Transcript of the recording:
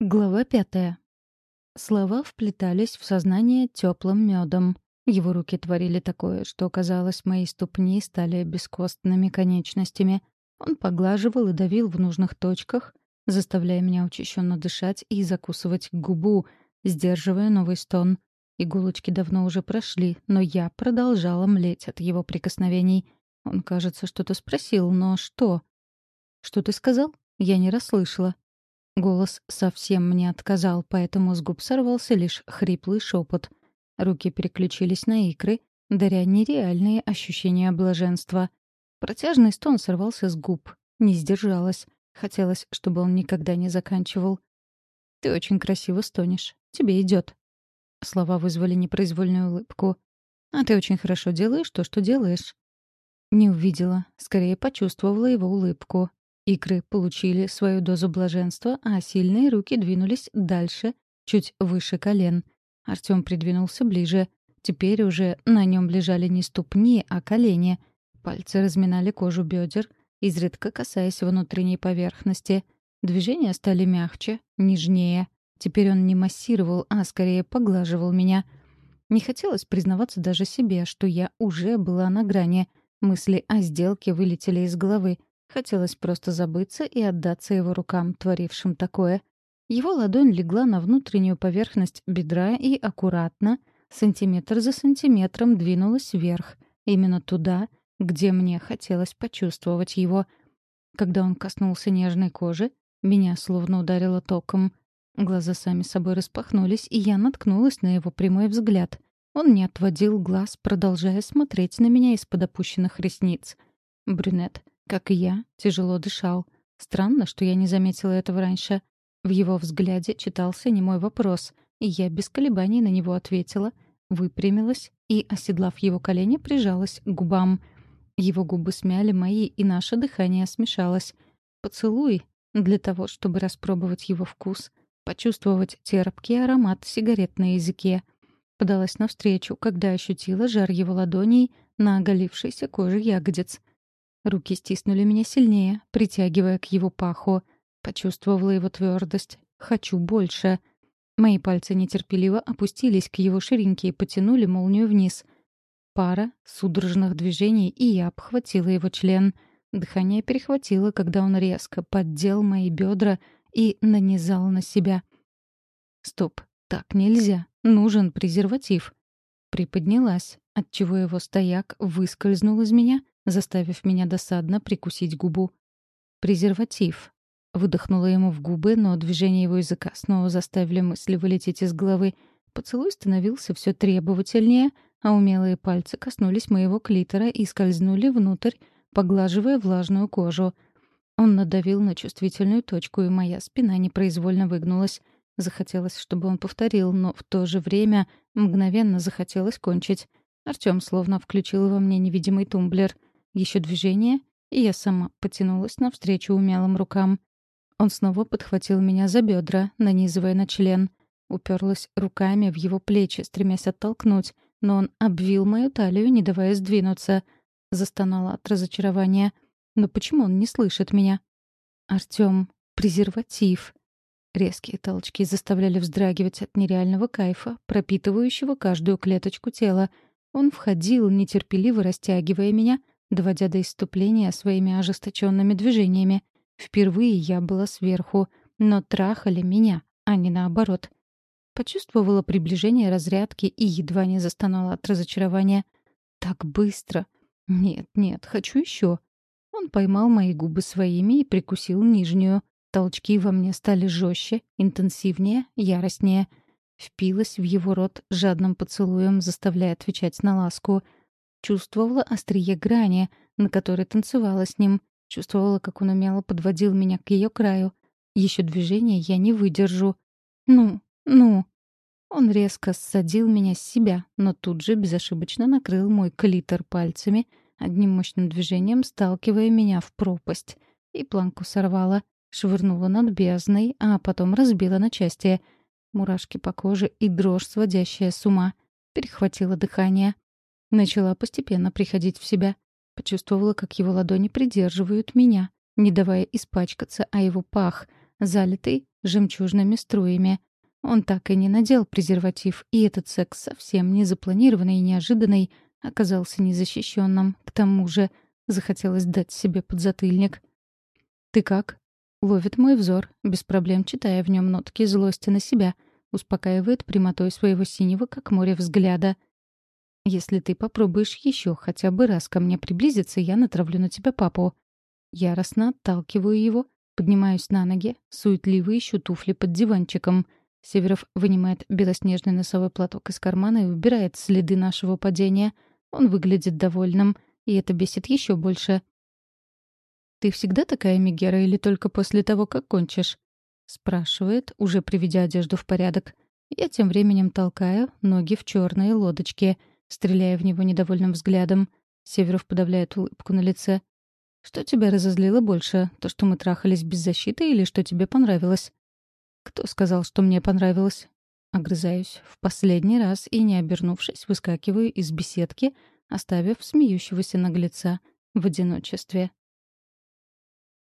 Глава пятая. Слова вплетались в сознание теплым медом. Его руки творили такое, что, казалось, мои ступни стали бескостными конечностями. Он поглаживал и давил в нужных точках, заставляя меня учащенно дышать и закусывать губу, сдерживая новый стон. Иголочки давно уже прошли, но я продолжала млеть от его прикосновений. Он, кажется, что-то спросил, но что? «Что ты сказал?» Я не расслышала. Голос совсем мне отказал, поэтому с губ сорвался лишь хриплый шепот. Руки переключились на икры, даря нереальные ощущения блаженства. Протяжный стон сорвался с губ. Не сдержалась. Хотелось, чтобы он никогда не заканчивал. «Ты очень красиво стонешь. Тебе идет. Слова вызвали непроизвольную улыбку. «А ты очень хорошо делаешь то, что делаешь». Не увидела, скорее почувствовала его улыбку. Икры получили свою дозу блаженства, а сильные руки двинулись дальше, чуть выше колен. Артём придвинулся ближе. Теперь уже на нем лежали не ступни, а колени. Пальцы разминали кожу бедер, изредка касаясь внутренней поверхности. Движения стали мягче, нежнее. Теперь он не массировал, а скорее поглаживал меня. Не хотелось признаваться даже себе, что я уже была на грани. Мысли о сделке вылетели из головы. Хотелось просто забыться и отдаться его рукам, творившим такое. Его ладонь легла на внутреннюю поверхность бедра и аккуратно, сантиметр за сантиметром, двинулась вверх. Именно туда, где мне хотелось почувствовать его. Когда он коснулся нежной кожи, меня словно ударило током. Глаза сами собой распахнулись, и я наткнулась на его прямой взгляд. Он не отводил глаз, продолжая смотреть на меня из-под опущенных ресниц. Брюнет как и я, тяжело дышал. Странно, что я не заметила этого раньше. В его взгляде читался немой вопрос, и я без колебаний на него ответила, выпрямилась и, оседлав его колени, прижалась к губам. Его губы смяли мои, и наше дыхание смешалось. Поцелуй для того, чтобы распробовать его вкус, почувствовать терпкий аромат сигарет на языке. Подалась навстречу, когда ощутила жар его ладоней на оголившейся коже ягодиц. Руки стиснули меня сильнее, притягивая к его паху. Почувствовала его твердость. «Хочу больше». Мои пальцы нетерпеливо опустились к его ширинке и потянули молнию вниз. Пара судорожных движений, и я обхватила его член. Дыхание перехватило, когда он резко поддел мои бедра и нанизал на себя. «Стоп, так нельзя. Нужен презерватив». Приподнялась, отчего его стояк выскользнул из меня — заставив меня досадно прикусить губу. «Презерватив». Выдохнула ему в губы, но движение его языка снова заставили мысли вылететь из головы. Поцелуй становился все требовательнее, а умелые пальцы коснулись моего клитора и скользнули внутрь, поглаживая влажную кожу. Он надавил на чувствительную точку, и моя спина непроизвольно выгнулась. Захотелось, чтобы он повторил, но в то же время мгновенно захотелось кончить. Артём словно включил во мне невидимый тумблер — еще движение, и я сама потянулась навстречу умелым рукам. Он снова подхватил меня за бедра, нанизывая на член. Уперлась руками в его плечи, стремясь оттолкнуть, но он обвил мою талию, не давая сдвинуться. Застонала от разочарования. Но почему он не слышит меня? Артём, презерватив. Резкие толчки заставляли вздрагивать от нереального кайфа, пропитывающего каждую клеточку тела. Он входил, нетерпеливо растягивая меня, доводя до иступления своими ожесточенными движениями. Впервые я была сверху, но трахали меня, а не наоборот. Почувствовала приближение разрядки и едва не застонала от разочарования. Так быстро. Нет, нет, хочу еще. Он поймал мои губы своими и прикусил нижнюю. Толчки во мне стали жестче, интенсивнее, яростнее. Впилась в его рот жадным поцелуем, заставляя отвечать на ласку — Чувствовала острие грани, на которой танцевала с ним. Чувствовала, как он умело подводил меня к ее краю. Еще движение я не выдержу. «Ну, ну!» Он резко ссадил меня с себя, но тут же безошибочно накрыл мой клитор пальцами, одним мощным движением сталкивая меня в пропасть. И планку сорвала, швырнула над бездной, а потом разбила на части. Мурашки по коже и дрожь, сводящая с ума. Перехватило дыхание. Начала постепенно приходить в себя. Почувствовала, как его ладони придерживают меня, не давая испачкаться, а его пах залитый жемчужными струями. Он так и не надел презерватив, и этот секс совсем не запланированный и неожиданный оказался незащищенным. К тому же захотелось дать себе подзатыльник. «Ты как?» — ловит мой взор, без проблем читая в нем нотки злости на себя, успокаивает прямотой своего синего, как море взгляда. «Если ты попробуешь еще хотя бы раз ко мне приблизиться, я натравлю на тебя папу». Яростно отталкиваю его, поднимаюсь на ноги, суетливо ищу туфли под диванчиком — Северов вынимает белоснежный носовой платок из кармана и убирает следы нашего падения. Он выглядит довольным, и это бесит еще больше. «Ты всегда такая Мегера или только после того, как кончишь?» — спрашивает, уже приведя одежду в порядок. Я тем временем толкаю ноги в черные лодочки, стреляя в него недовольным взглядом. Северов подавляет улыбку на лице. «Что тебя разозлило больше? То, что мы трахались без защиты или что тебе понравилось?» «Кто сказал, что мне понравилось?» Огрызаюсь в последний раз и, не обернувшись, выскакиваю из беседки, оставив смеющегося наглеца в одиночестве.